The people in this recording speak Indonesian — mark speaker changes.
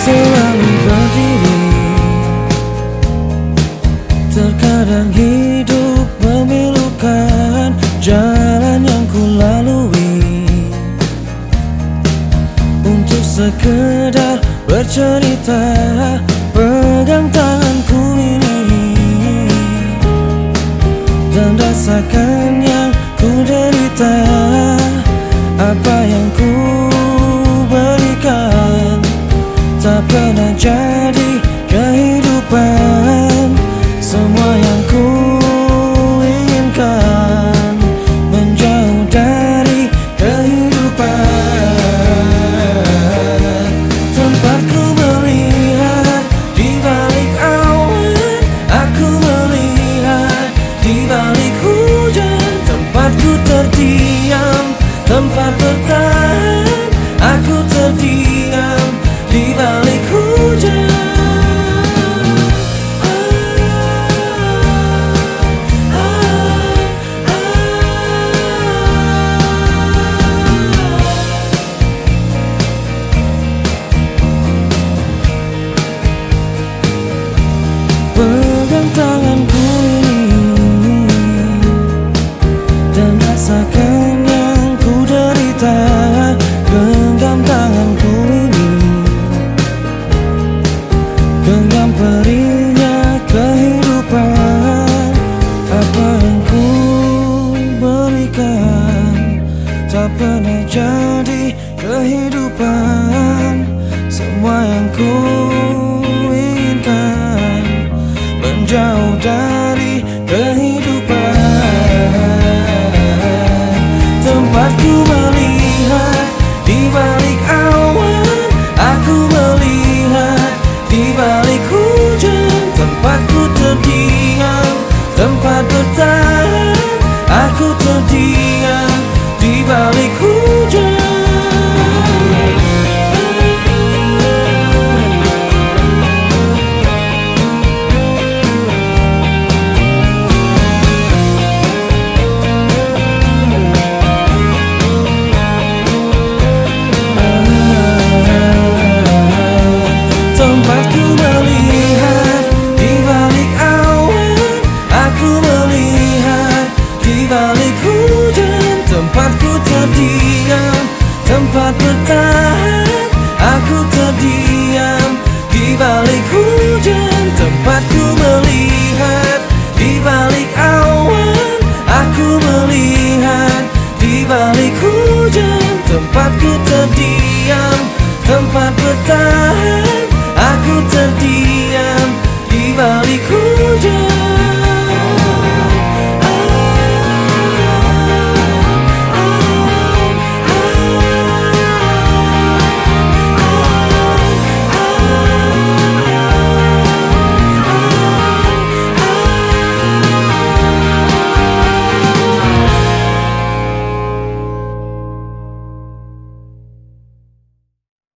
Speaker 1: selalu berdiri. Terkadang hidup memilukan Jalan yang ku lalui Untuk sekedar bercerita Pegang tanganku ini. Dan rasakan yang ku derita Apa yang ku tanpa bertahan Aku terdiam di balik hujan Pegang Genggam perinya kehidupan Apa yang ku berikan Tak pernah jadi kehidupan. Semua yang ku balik hujan Tempatku terdiam Tempat bertahan